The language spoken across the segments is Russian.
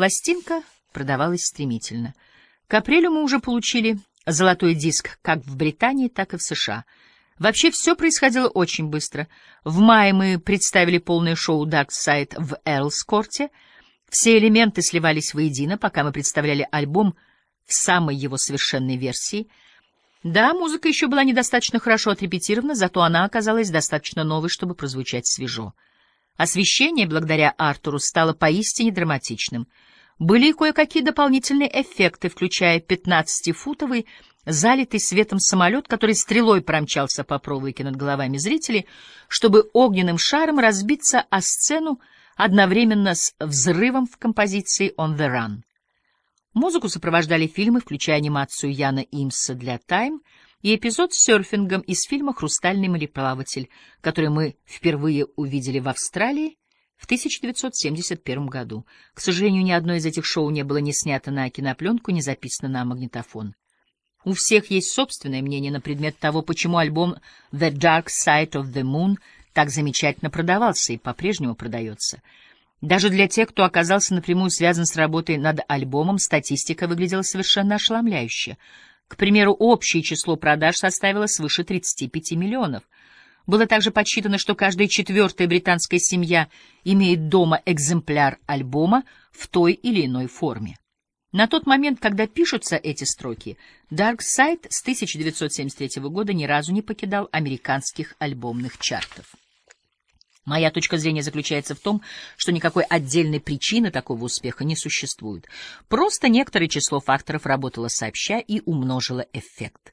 Пластинка продавалась стремительно. К апрелю мы уже получили золотой диск как в Британии, так и в США. Вообще все происходило очень быстро. В мае мы представили полное шоу Dark Side в Эрлскорте. Все элементы сливались воедино, пока мы представляли альбом в самой его совершенной версии. Да, музыка еще была недостаточно хорошо отрепетирована, зато она оказалась достаточно новой, чтобы прозвучать свежо. Освещение, благодаря Артуру, стало поистине драматичным — были и кое-какие дополнительные эффекты, включая 15-футовый, залитый светом самолет, который стрелой промчался по проволоке над головами зрителей, чтобы огненным шаром разбиться о сцену одновременно с взрывом в композиции «On the Run». Музыку сопровождали фильмы, включая анимацию Яна Имса для «Тайм» и эпизод с серфингом из фильма «Хрустальный мореплаватель», который мы впервые увидели в Австралии в 1971 году. К сожалению, ни одно из этих шоу не было ни снято на кинопленку, ни записано на магнитофон. У всех есть собственное мнение на предмет того, почему альбом «The Dark Side of the Moon» так замечательно продавался и по-прежнему продается. Даже для тех, кто оказался напрямую связан с работой над альбомом, статистика выглядела совершенно ошеломляюще. К примеру, общее число продаж составило свыше 35 миллионов — было также подсчитано, что каждая четвертая британская семья имеет дома экземпляр альбома в той или иной форме. На тот момент, когда пишутся эти строки, Dark Side с 1973 года ни разу не покидал американских альбомных чартов. Моя точка зрения заключается в том, что никакой отдельной причины такого успеха не существует. Просто некоторое число факторов работало сообща и умножило эффект.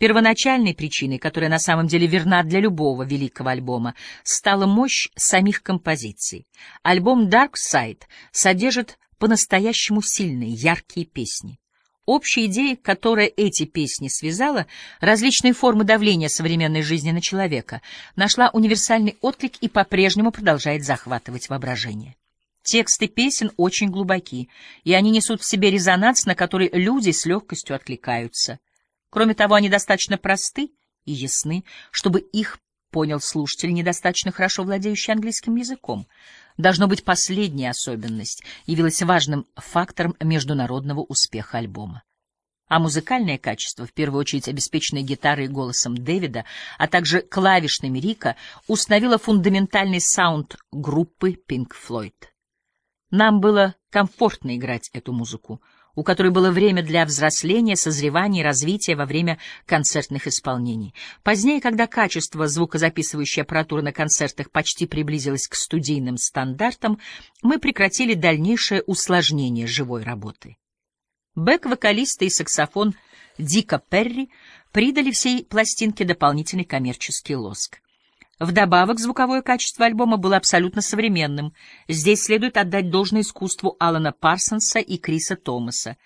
Первоначальной причиной, которая на самом деле верна для любого великого альбома, стала мощь самих композиций. Альбом Dark Side содержит по-настоящему сильные, яркие песни. Общая идея, которая эти песни связала, различные формы давления современной жизни на человека, нашла универсальный отклик и по-прежнему продолжает захватывать воображение. Тексты песен очень глубоки, и они несут в себе резонанс, на который люди с легкостью откликаются. Кроме того, они достаточно просты и ясны, чтобы их понял слушатель, недостаточно хорошо владеющий английским языком. Должно быть, последняя особенность явилась важным фактором международного успеха альбома. А музыкальное качество, в первую очередь обеспеченное гитарой и голосом Дэвида, а также клавишными Рика, установило фундаментальный саунд группы Pink Floyd. Нам было комфортно играть эту музыку — у которой было время для взросления, созревания и развития во время концертных исполнений. Позднее, когда качество звукозаписывающей аппаратуры на концертах почти приблизилось к студийным стандартам, мы прекратили дальнейшее усложнение живой работы. Бэк-вокалисты и саксофон Дика Перри придали всей пластинке дополнительный коммерческий лоск. Вдобавок, звуковое качество альбома было абсолютно современным. Здесь следует отдать должное искусству Алана Парсонса и Криса Томаса.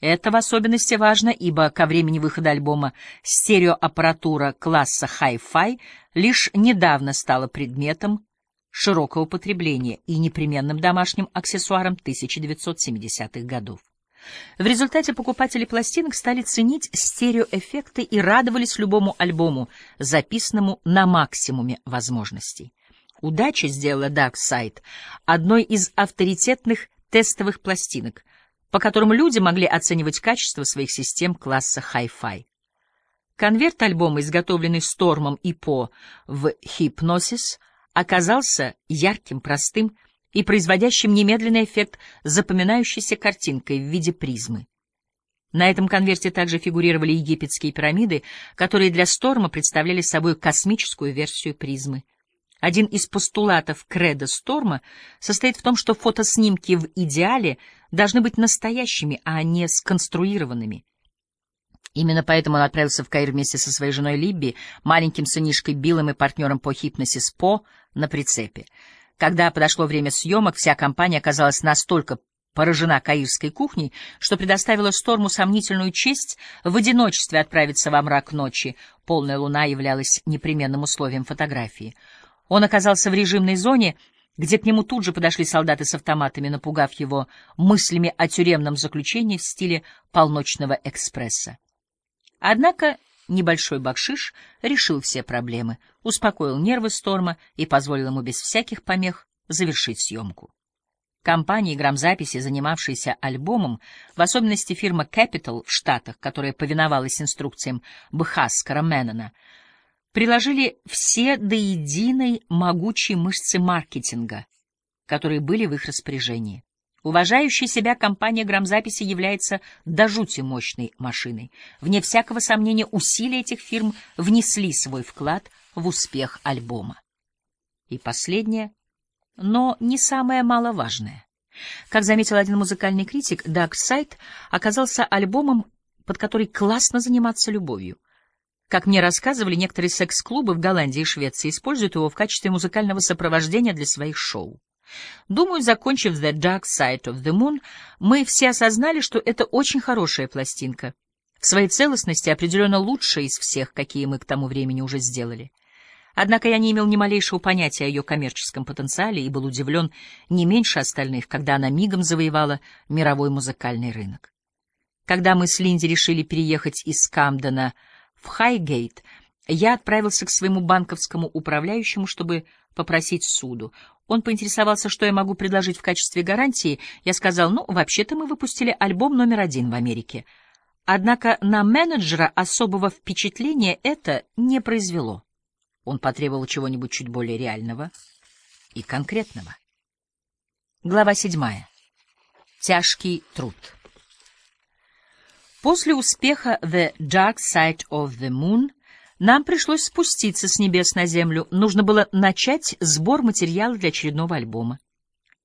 Это в особенности важно, ибо ко времени выхода альбома стереоаппаратура класса Hi-Fi лишь недавно стала предметом широкого потребления и непременным домашним аксессуаром 1970-х годов. В результате покупатели пластинок стали ценить стереоэффекты и радовались любому альбому, записанному на максимуме возможностей. Удача сделала Dark Side одной из авторитетных тестовых пластинок, по которым люди могли оценивать качество своих систем класса Hi-Fi. Конверт альбома, изготовленный Стормом и По в Hypnosis, оказался ярким, простым и производящим немедленный эффект запоминающейся картинкой в виде призмы. На этом конверте также фигурировали египетские пирамиды, которые для Сторма представляли собой космическую версию призмы. Один из постулатов кредо Сторма состоит в том, что фотоснимки в идеале должны быть настоящими, а не сконструированными. Именно поэтому он отправился в Каир вместе со своей женой Либби, маленьким сынишкой Биллом и партнером по хипносис По на прицепе. Когда подошло время съемок, вся компания оказалась настолько поражена каирской кухней, что предоставила Сторму сомнительную честь в одиночестве отправиться во мрак ночи. Полная луна являлась непременным условием фотографии. Он оказался в режимной зоне, где к нему тут же подошли солдаты с автоматами, напугав его мыслями о тюремном заключении в стиле полночного экспресса. Однако Небольшой бакшиш решил все проблемы, успокоил нервы Сторма и позволил ему без всяких помех завершить съемку. Компании грамзаписи, занимавшиеся альбомом, в особенности фирма Capital в Штатах, которая повиновалась инструкциям Бхаскара Меннона, приложили все до единой могучие мышцы маркетинга, которые были в их распоряжении. Уважающая себя компания грамзаписи является до жути мощной машиной. Вне всякого сомнения, усилия этих фирм внесли свой вклад в успех альбома. И последнее, но не самое маловажное. Как заметил один музыкальный критик, Dark Side оказался альбомом, под который классно заниматься любовью. Как мне рассказывали, некоторые секс-клубы в Голландии и Швеции используют его в качестве музыкального сопровождения для своих шоу. Думаю, закончив The Dark Side of the Moon, мы все осознали, что это очень хорошая пластинка. В своей целостности определенно лучшая из всех, какие мы к тому времени уже сделали. Однако я не имел ни малейшего понятия о ее коммерческом потенциале и был удивлен не меньше остальных, когда она мигом завоевала мировой музыкальный рынок. Когда мы с Линди решили переехать из Камдена в Хайгейт, я отправился к своему банковскому управляющему, чтобы попросить суду. Он поинтересовался, что я могу предложить в качестве гарантии. Я сказал, ну, вообще-то мы выпустили альбом номер один в Америке. Однако на менеджера особого впечатления это не произвело. Он потребовал чего-нибудь чуть более реального и конкретного. Глава седьмая. Тяжкий труд. После успеха «The Dark Side of the Moon» Нам пришлось спуститься с небес на землю. Нужно было начать сбор материала для очередного альбома.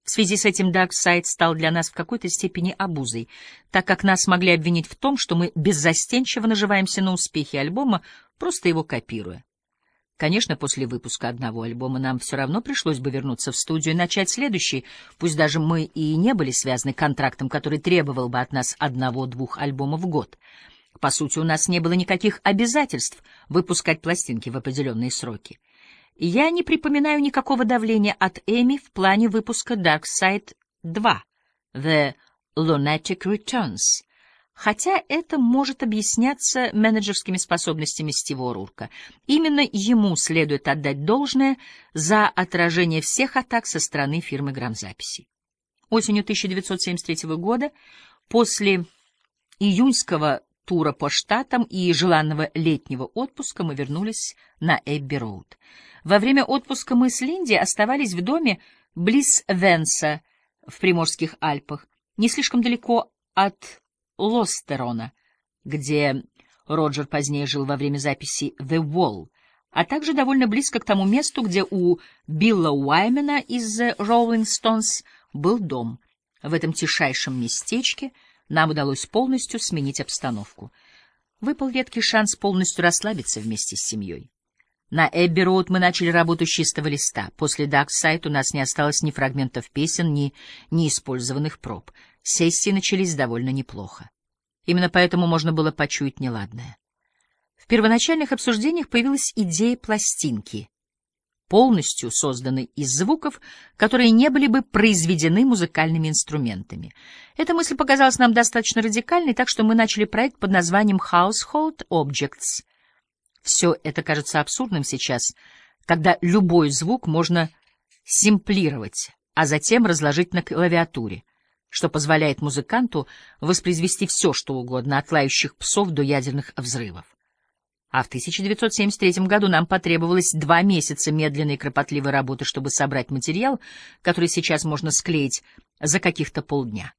В связи с этим Dark Side стал для нас в какой-то степени обузой, так как нас могли обвинить в том, что мы беззастенчиво наживаемся на успехе альбома, просто его копируя. Конечно, после выпуска одного альбома нам все равно пришлось бы вернуться в студию и начать следующий, пусть даже мы и не были связаны контрактом, который требовал бы от нас одного-двух альбомов в год — по сути, у нас не было никаких обязательств выпускать пластинки в определенные сроки. Я не припоминаю никакого давления от Эми в плане выпуска Dark Side 2 The Lunatic Returns, хотя это может объясняться менеджерскими способностями Стива Урурка. Именно ему следует отдать должное за отражение всех атак со стороны фирмы грамзаписей. Осенью 1973 года, после июньского тура по штатам и желанного летнего отпуска мы вернулись на Эбби-Роуд. Во время отпуска мы с Линди оставались в доме близ Венса в Приморских Альпах, не слишком далеко от Лостерона, где Роджер позднее жил во время записи «The Wall», а также довольно близко к тому месту, где у Билла Уаймена из Rolling Stones был дом. В этом тишайшем местечке — нам удалось полностью сменить обстановку. Выпал редкий шанс полностью расслабиться вместе с семьей. На Эбби Роуд мы начали работу с чистого листа. После Даксайт у нас не осталось ни фрагментов песен, ни неиспользованных проб. Сессии начались довольно неплохо. Именно поэтому можно было почуять неладное. В первоначальных обсуждениях появилась идея пластинки, полностью созданы из звуков, которые не были бы произведены музыкальными инструментами. Эта мысль показалась нам достаточно радикальной, так что мы начали проект под названием Household Objects. Все это кажется абсурдным сейчас, когда любой звук можно симплировать, а затем разложить на клавиатуре, что позволяет музыканту воспроизвести все, что угодно, от лающих псов до ядерных взрывов. А в 1973 году нам потребовалось два месяца медленной и кропотливой работы, чтобы собрать материал, который сейчас можно склеить за каких-то полдня.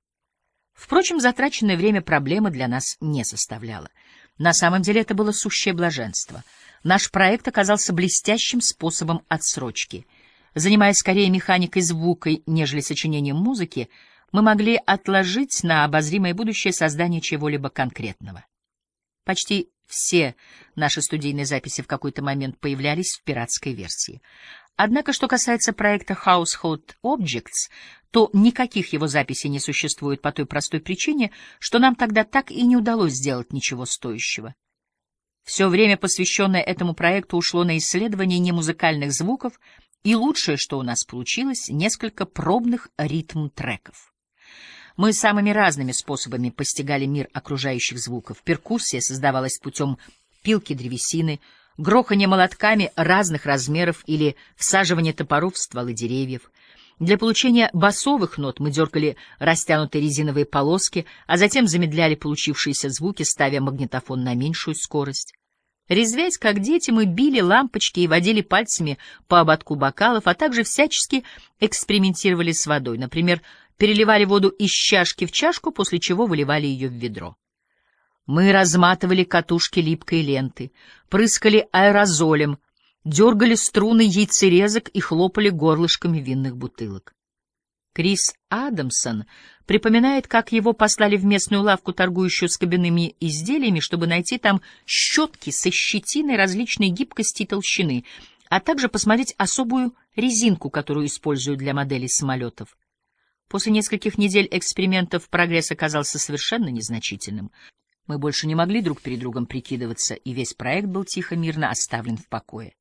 Впрочем, затраченное время проблемы для нас не составляло. На самом деле это было сущее блаженство. Наш проект оказался блестящим способом отсрочки. Занимаясь скорее механикой звука, нежели сочинением музыки, мы могли отложить на обозримое будущее создание чего-либо конкретного. Почти все наши студийные записи в какой-то момент появлялись в пиратской версии. Однако, что касается проекта Household Objects, то никаких его записей не существует по той простой причине, что нам тогда так и не удалось сделать ничего стоящего. Все время, посвященное этому проекту, ушло на исследование немузыкальных звуков, и лучшее, что у нас получилось, несколько пробных ритм-треков. Мы самыми разными способами постигали мир окружающих звуков. Перкуссия создавалась путем пилки древесины, грохания молотками разных размеров или всаживания топоров в стволы деревьев. Для получения басовых нот мы дергали растянутые резиновые полоски, а затем замедляли получившиеся звуки, ставя магнитофон на меньшую скорость. Резвясь, как дети, мы били лампочки и водили пальцами по ободку бокалов, а также всячески экспериментировали с водой. Например, переливали воду из чашки в чашку, после чего выливали ее в ведро. Мы разматывали катушки липкой ленты, прыскали аэрозолем, дергали струны яйцерезок и хлопали горлышками винных бутылок. Крис Адамсон припоминает, как его послали в местную лавку, торгующую с кабинными изделиями, чтобы найти там щетки со щетиной различной гибкости и толщины, а также посмотреть особую резинку, которую используют для моделей самолетов. После нескольких недель экспериментов прогресс оказался совершенно незначительным. Мы больше не могли друг перед другом прикидываться, и весь проект был тихо-мирно оставлен в покое.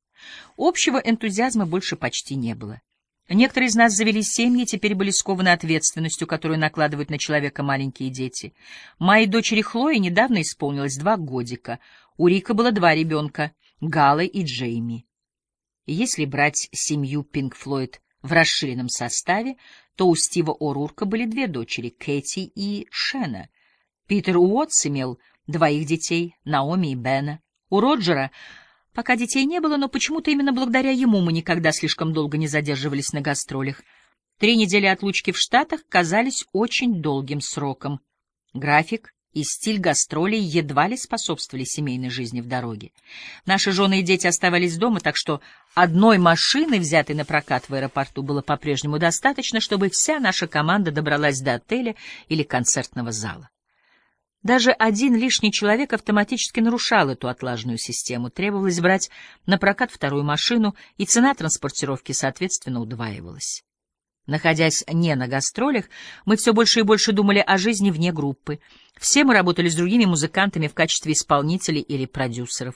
Общего энтузиазма больше почти не было. Некоторые из нас завели семьи, теперь были скованы ответственностью, которую накладывают на человека маленькие дети. Моей дочери Хлое недавно исполнилось два годика. У Рика было два ребенка — Галы и Джейми. Если брать семью Пинк Флойд в расширенном составе, то у Стива О'Рурка были две дочери — Кэти и Шена. Питер Уотс имел двоих детей — Наоми и Бена. У Роджера Пока детей не было, но почему-то именно благодаря ему мы никогда слишком долго не задерживались на гастролях. Три недели отлучки в Штатах казались очень долгим сроком. График и стиль гастролей едва ли способствовали семейной жизни в дороге. Наши жены и дети оставались дома, так что одной машины, взятой на прокат в аэропорту, было по-прежнему достаточно, чтобы вся наша команда добралась до отеля или концертного зала. Даже один лишний человек автоматически нарушал эту отлаженную систему. Требовалось брать на прокат вторую машину, и цена транспортировки, соответственно, удваивалась. Находясь не на гастролях, мы все больше и больше думали о жизни вне группы. Все мы работали с другими музыкантами в качестве исполнителей или продюсеров.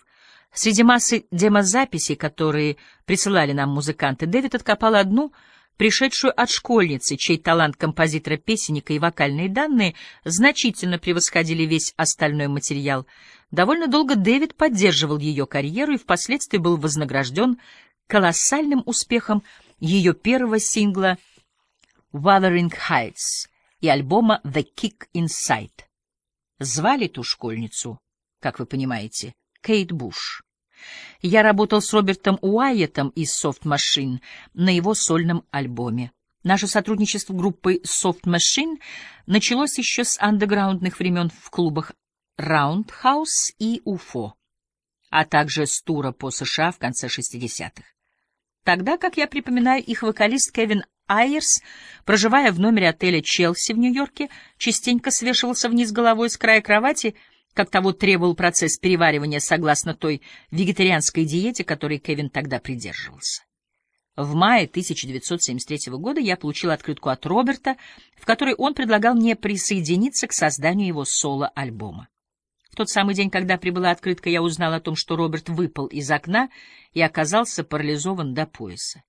Среди массы демозаписей, которые присылали нам музыканты, Дэвид откопал одну — пришедшую от школьницы, чей талант композитора-песенника и вокальные данные значительно превосходили весь остальной материал. Довольно долго Дэвид поддерживал ее карьеру и впоследствии был вознагражден колоссальным успехом ее первого сингла «Wuthering Heights» и альбома «The Kick Inside». Звали ту школьницу, как вы понимаете, Кейт Буш. Я работал с Робертом Уайетом из Soft Machine на его сольном альбоме. Наше сотрудничество группы Soft Machine началось еще с андеграундных времен в клубах Roundhouse и UFO, а также с тура по США в конце 60-х. Тогда, как я припоминаю, их вокалист Кевин Айерс, проживая в номере отеля «Челси» в Нью-Йорке, частенько свешивался вниз головой с края кровати — как того требовал процесс переваривания согласно той вегетарианской диете, которой Кевин тогда придерживался. В мае 1973 года я получил открытку от Роберта, в которой он предлагал мне присоединиться к созданию его соло-альбома. В тот самый день, когда прибыла открытка, я узнал о том, что Роберт выпал из окна и оказался парализован до пояса.